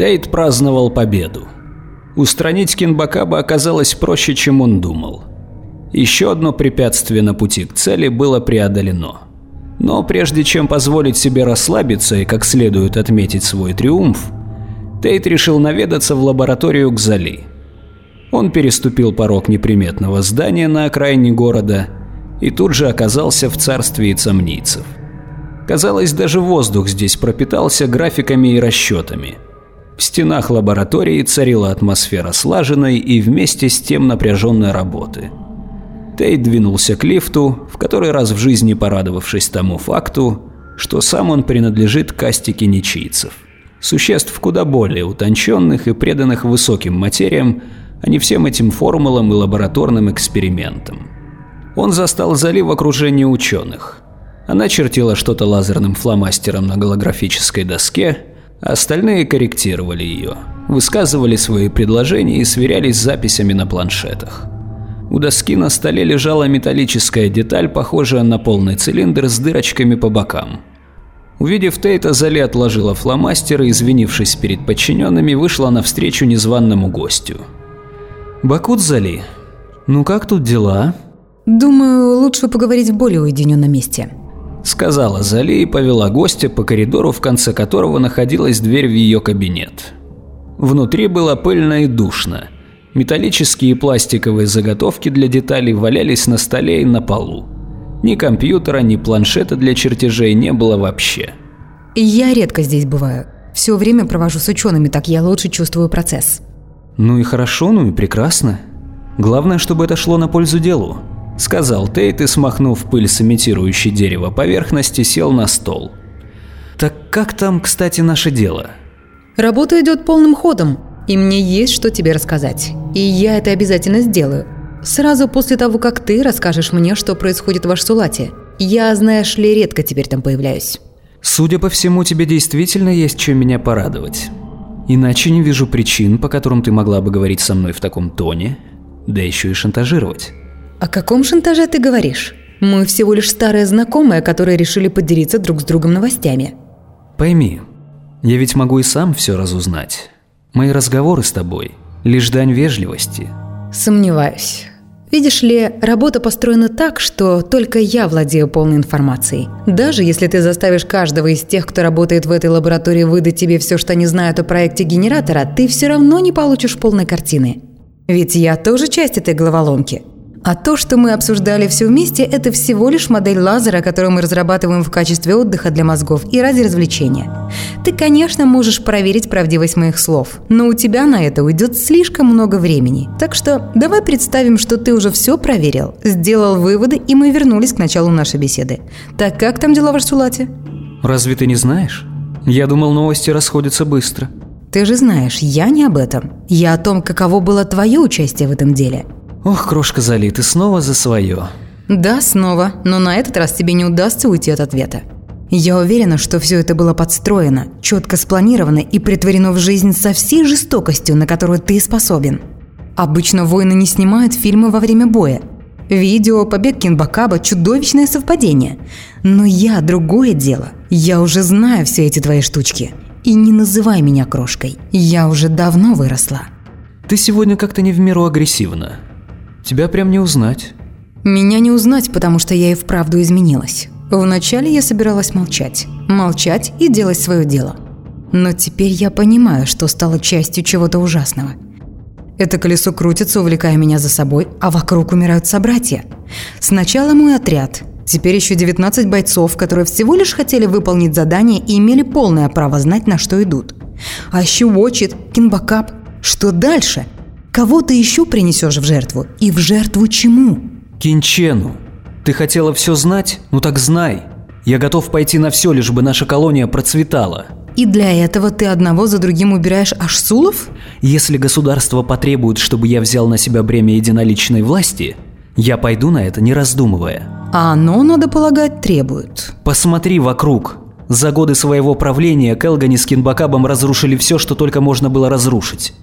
Тейт праздновал победу. Устранить Кинбакаба оказалось проще, чем он думал. Еще одно препятствие на пути к цели было преодолено. Но прежде чем позволить себе расслабиться и как следует отметить свой триумф, Тейт решил наведаться в лабораторию к Зали. Он переступил порог неприметного здания на окраине города и тут же оказался в царстве цамнийцев. Казалось, даже воздух здесь пропитался графиками и расчетами. В стенах лаборатории царила атмосфера слаженной и вместе с тем напряженной работы. Тейт двинулся к лифту, в который раз в жизни порадовавшись тому факту, что сам он принадлежит касте киничийцев. Существ куда более утонченных и преданных высоким материям, а не всем этим формулам и лабораторным экспериментам. Он застал Зали в окружении ученых. Она чертила что-то лазерным фломастером на голографической доске, остальные корректировали ее, высказывали свои предложения и сверялись с записями на планшетах. У доски на столе лежала металлическая деталь, похожая на полный цилиндр с дырочками по бокам. Увидев Тейта, Зали отложила фломастер и, извинившись перед подчиненными, вышла навстречу незваному гостю. Бакут Зали, ну как тут дела? Думаю, лучше поговорить в более уединенном месте. Сказала Зали и повела гостя по коридору, в конце которого находилась дверь в ее кабинет. Внутри было пыльно и душно. Металлические и пластиковые заготовки для деталей валялись на столе и на полу. Ни компьютера, ни планшета для чертежей не было вообще. Я редко здесь бываю. Все время провожу с учеными, так я лучше чувствую процесс. Ну и хорошо, ну и прекрасно. Главное, чтобы это шло на пользу делу. Сказал Тейт и, смахнув пыль с имитирующей дерево поверхности, сел на стол. Так как там, кстати, наше дело? Работа идет полным ходом, и мне есть что тебе рассказать. И я это обязательно сделаю. Сразу после того, как ты расскажешь мне, что происходит в Ашсулате. Я, знаешь ли, редко теперь там появляюсь. Судя по всему, тебе действительно есть чем меня порадовать. Иначе не вижу причин, по которым ты могла бы говорить со мной в таком тоне, да еще и шантажировать. О каком шантаже ты говоришь? Мы всего лишь старые знакомые, которые решили поделиться друг с другом новостями. Пойми, я ведь могу и сам все разузнать. Мои разговоры с тобой – лишь дань вежливости. Сомневаюсь. Видишь ли, работа построена так, что только я владею полной информацией. Даже если ты заставишь каждого из тех, кто работает в этой лаборатории, выдать тебе все, что они знают о проекте генератора, ты все равно не получишь полной картины. Ведь я тоже часть этой головоломки. А то, что мы обсуждали все вместе, это всего лишь модель лазера, которую мы разрабатываем в качестве отдыха для мозгов и ради развлечения. Ты, конечно, можешь проверить правдивость моих слов, но у тебя на это уйдет слишком много времени. Так что давай представим, что ты уже все проверил, сделал выводы, и мы вернулись к началу нашей беседы. Так как там дела в Арсулате? Разве ты не знаешь? Я думал, новости расходятся быстро. Ты же знаешь, я не об этом. Я о том, каково было твое участие в этом деле. Ох, крошка Зали, ты снова за свое. Да, снова, но на этот раз тебе не удастся уйти от ответа. Я уверена, что все это было подстроено, четко спланировано и притворено в жизнь со всей жестокостью, на которую ты способен. Обычно воины не снимают фильмы во время боя. Видео, побег Кинбакаба – чудовищное совпадение. Но я – другое дело. Я уже знаю все эти твои штучки. И не называй меня крошкой. Я уже давно выросла. Ты сегодня как-то не в меру агрессивна. Тебя прям не узнать. Меня не узнать, потому что я и вправду изменилась. Вначале я собиралась молчать. Молчать и делать свое дело. Но теперь я понимаю, что стала частью чего-то ужасного. Это колесо крутится, увлекая меня за собой, а вокруг умирают собратья. Сначала мой отряд, теперь еще 19 бойцов, которые всего лишь хотели выполнить задание и имели полное право знать, на что идут. А еще Watch Кинбакап. Что дальше? Кого ты еще принесешь в жертву? И в жертву чему? Кинчену. Ты хотела все знать? Ну так знай. Я готов пойти на все, лишь бы наша колония процветала. И для этого ты одного за другим убираешь ашсулов? Если государство потребует, чтобы я взял на себя бремя единоличной власти, я пойду на это, не раздумывая. А оно, надо полагать, требует. Посмотри вокруг. За годы своего правления Келгани с Кинбакабом разрушили все, что только можно было разрушить.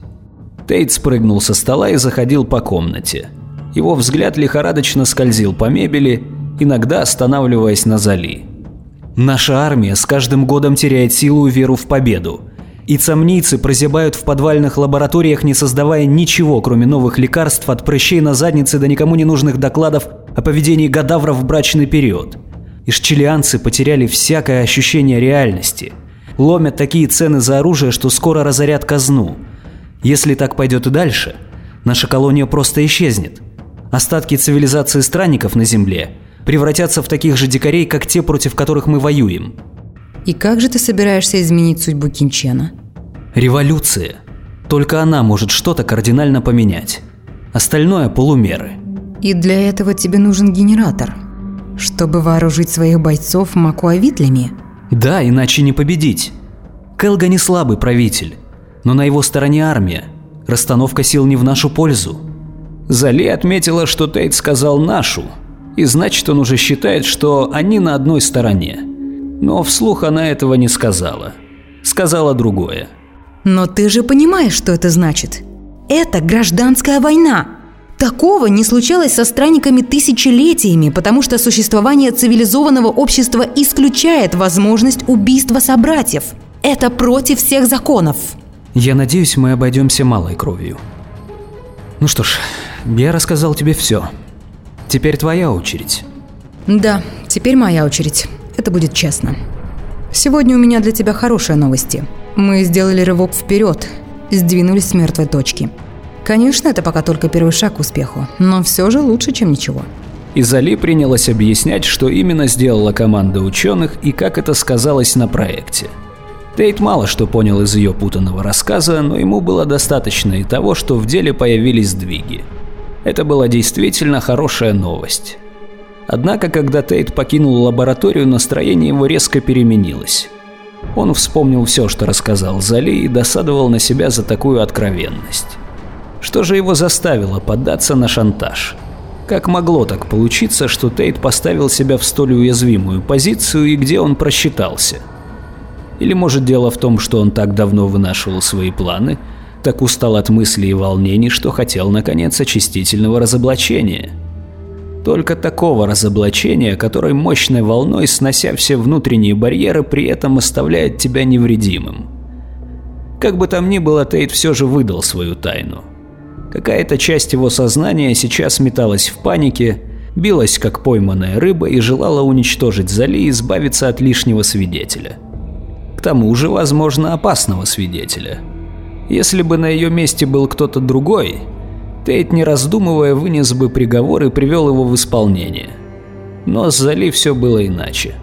Тейт спрыгнул со стола и заходил по комнате. Его взгляд лихорадочно скользил по мебели, иногда останавливаясь на Зали. «Наша армия с каждым годом теряет силу и веру в победу. И цамнийцы прозябают в подвальных лабораториях, не создавая ничего, кроме новых лекарств от прыщей на заднице до никому не нужных докладов о поведении гадавра в брачный период. Ишчелианцы потеряли всякое ощущение реальности. Ломят такие цены за оружие, что скоро разорят казну. Если так пойдет и дальше, наша колония просто исчезнет. Остатки цивилизации странников на Земле превратятся в таких же дикарей, как те, против которых мы воюем. И как же ты собираешься изменить судьбу Кинчена? Революция. Только она может что-то кардинально поменять. Остальное – полумеры. И для этого тебе нужен генератор. Чтобы вооружить своих бойцов макуавитлями? Да, иначе не победить. Келга не слабый правитель, но на его стороне армия. Расстановка сил не в нашу пользу. Зали отметила, что Тейт сказал «нашу», и значит он уже считает, что они на одной стороне. Но вслух она этого не сказала. Сказала другое. Но ты же понимаешь, что это значит. Это гражданская война. Такого не случалось со странниками тысячелетиями, потому что существование цивилизованного общества исключает возможность убийства собратьев. Это против всех законов. Я надеюсь, мы обойдемся малой кровью. Ну что ж, я рассказал тебе все. Теперь твоя очередь. Да, теперь моя очередь. Это будет честно. Сегодня у меня для тебя хорошие новости. Мы сделали рывок вперед, сдвинулись с мертвой точки. Конечно, это пока только первый шаг к успеху, но все же лучше, чем ничего. Изали принялась объяснять, что именно сделала команда ученых и как это сказалось на проекте. Тейт мало что понял из ее путанного рассказа, но ему было достаточно и того, что в деле появились сдвиги. Это была действительно хорошая новость. Однако, когда Тейт покинул лабораторию, настроение его резко переменилось. Он вспомнил все, что рассказал Зали и досадовал на себя за такую откровенность. Что же его заставило поддаться на шантаж? Как могло так получиться, что Тейт поставил себя в столь уязвимую позицию и где он просчитался? Или может дело в том, что он так давно вынашивал свои планы, так устал от мыслей и волнений, что хотел наконец очистительного разоблачения? Только такого разоблачения, которое мощной волной, снося все внутренние барьеры, при этом оставляет тебя невредимым. Как бы там ни было, Тейт все же выдал свою тайну. Какая-то часть его сознания сейчас металась в панике, билась как пойманная рыба и желала уничтожить Зали и избавиться от лишнего свидетеля. К тому же, возможно, опасного свидетеля. Если бы на ее месте был кто-то другой, Тейт, не раздумывая, вынес бы приговор и привел его в исполнение. Но с Зали все было иначе.